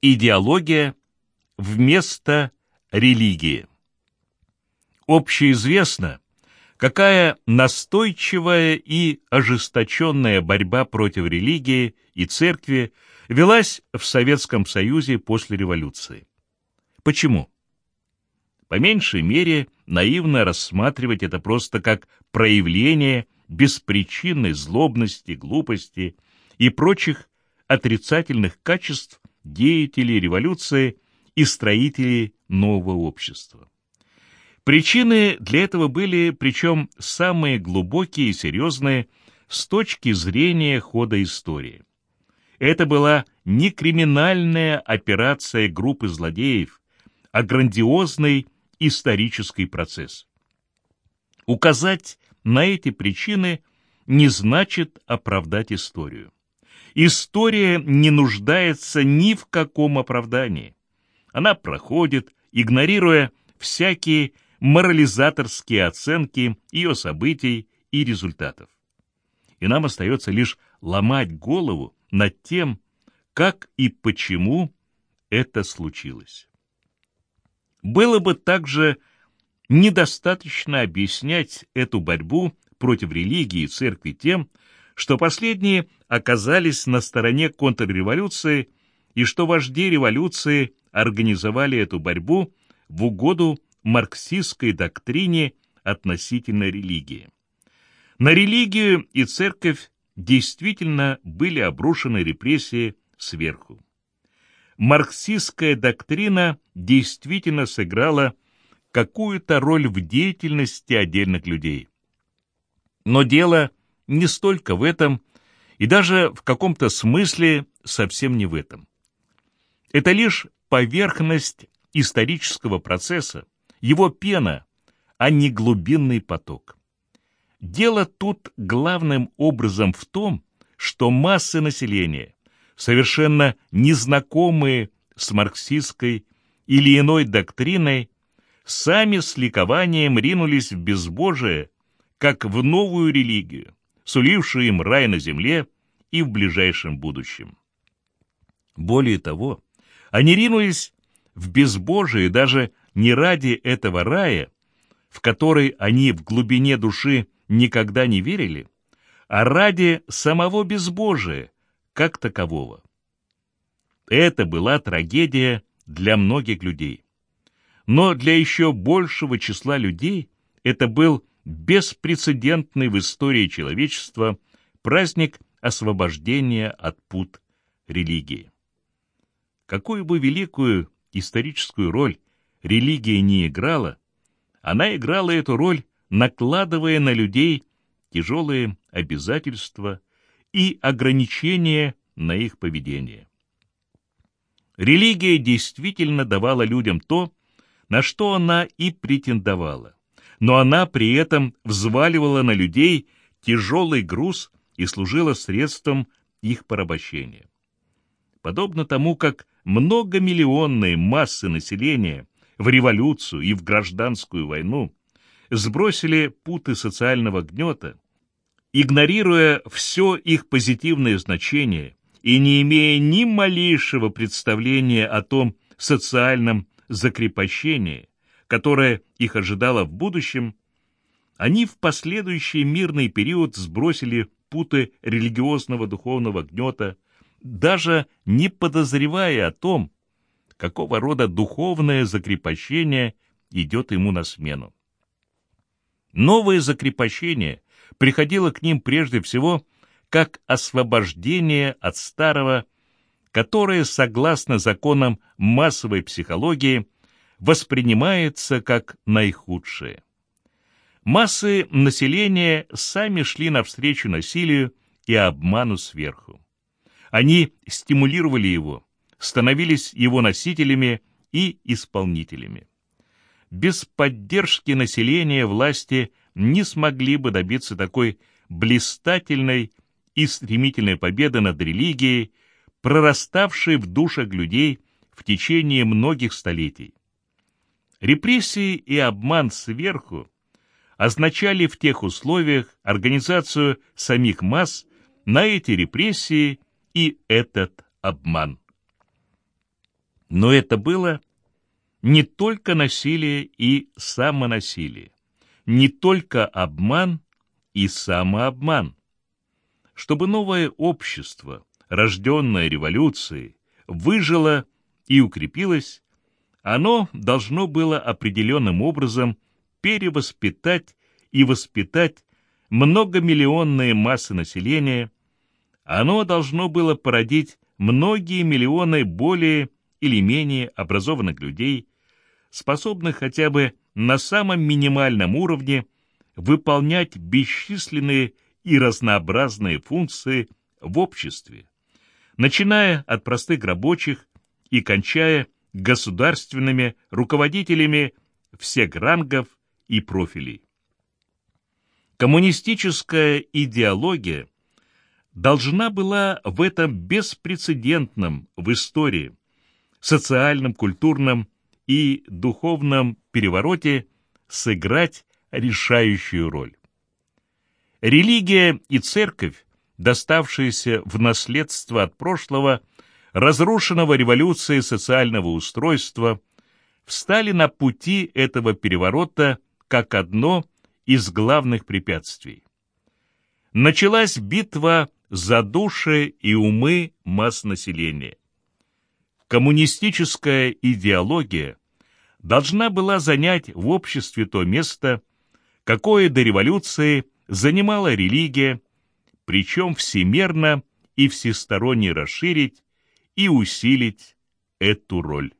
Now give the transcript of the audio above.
Идеология вместо религии. Общеизвестно, какая настойчивая и ожесточенная борьба против религии и церкви велась в Советском Союзе после революции. Почему? По меньшей мере, наивно рассматривать это просто как проявление беспричинной злобности, глупости и прочих отрицательных качеств деятелей революции и строителей нового общества. Причины для этого были, причем самые глубокие и серьезные, с точки зрения хода истории. Это была не криминальная операция группы злодеев, а грандиозный исторический процесс. Указать на эти причины не значит оправдать историю. История не нуждается ни в каком оправдании. Она проходит, игнорируя всякие морализаторские оценки ее событий и результатов. И нам остается лишь ломать голову над тем, как и почему это случилось. Было бы также недостаточно объяснять эту борьбу против религии и церкви тем, что последние оказались на стороне контрреволюции и что вожди революции организовали эту борьбу в угоду марксистской доктрине относительно религии. На религию и церковь действительно были обрушены репрессии сверху. Марксистская доктрина действительно сыграла какую-то роль в деятельности отдельных людей. Но дело не столько в этом, и даже в каком-то смысле совсем не в этом. Это лишь поверхность исторического процесса, его пена, а не глубинный поток. Дело тут главным образом в том, что массы населения, совершенно незнакомые с марксистской или иной доктриной, сами с ликованием ринулись в безбожие, как в новую религию, сулившую им рай на земле и в ближайшем будущем. Более того, они ринулись в безбожие даже не ради этого рая, в который они в глубине души никогда не верили, а ради самого безбожия, как такового. Это была трагедия для многих людей. Но для еще большего числа людей это был беспрецедентный в истории человечества праздник освобождения от пут религии. Какую бы великую историческую роль религия не играла, она играла эту роль накладывая на людей тяжелые обязательства и ограничения на их поведение. Религия действительно давала людям то, на что она и претендовала, но она при этом взваливала на людей тяжелый груз и служила средством их порабощения. Подобно тому, как многомиллионные массы населения в революцию и в гражданскую войну сбросили путы социального гнета, игнорируя все их позитивное значение и не имея ни малейшего представления о том социальном закрепощении, которое их ожидало в будущем, они в последующий мирный период сбросили путы религиозного духовного гнета, даже не подозревая о том, какого рода духовное закрепощение идет ему на смену. Новое закрепощение приходило к ним прежде всего как освобождение от старого, которое, согласно законам массовой психологии, воспринимается как наихудшее. Массы населения сами шли навстречу насилию и обману сверху. Они стимулировали его, становились его носителями и исполнителями без поддержки населения власти не смогли бы добиться такой блистательной и стремительной победы над религией, прораставшей в душах людей в течение многих столетий. Репрессии и обман сверху означали в тех условиях организацию самих масс на эти репрессии и этот обман. Но это было не только насилие и самонасилие, не только обман и самообман. Чтобы новое общество, рожденное революцией, выжило и укрепилось, оно должно было определенным образом перевоспитать и воспитать многомиллионные массы населения, оно должно было породить многие миллионы более или менее образованных людей, способных хотя бы на самом минимальном уровне выполнять бесчисленные и разнообразные функции в обществе, начиная от простых рабочих и кончая государственными руководителями всех рангов и профилей. Коммунистическая идеология должна была в этом беспрецедентном в истории социальном, культурном и духовном перевороте сыграть решающую роль. Религия и церковь, доставшиеся в наследство от прошлого, разрушенного революцией социального устройства, встали на пути этого переворота как одно из главных препятствий. Началась битва за души и умы масс населения. Коммунистическая идеология должна была занять в обществе то место, какое до революции занимала религия, причем всемерно и всесторонне расширить и усилить эту роль.